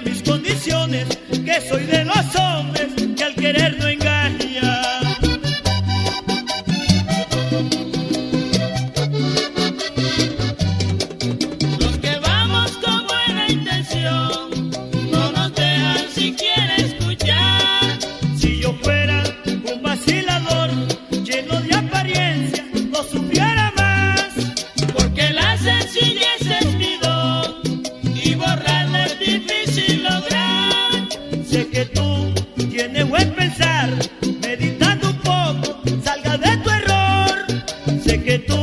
mis condiciones, que soy de los hombres. que tú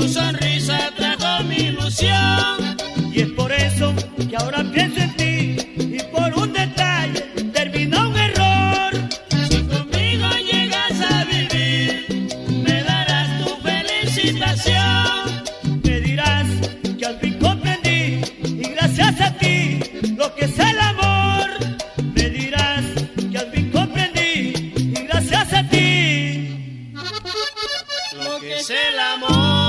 Tu sonrisa trajo mi ilusión y es por eso que ahora pienso en ti y por un detalle terminó un error. Si conmigo llegas a vivir, me darás tu felicitación, me dirás que al fin comprendí y gracias a ti lo que es el amor, me dirás que al fin comprendí y gracias a ti lo que es el amor.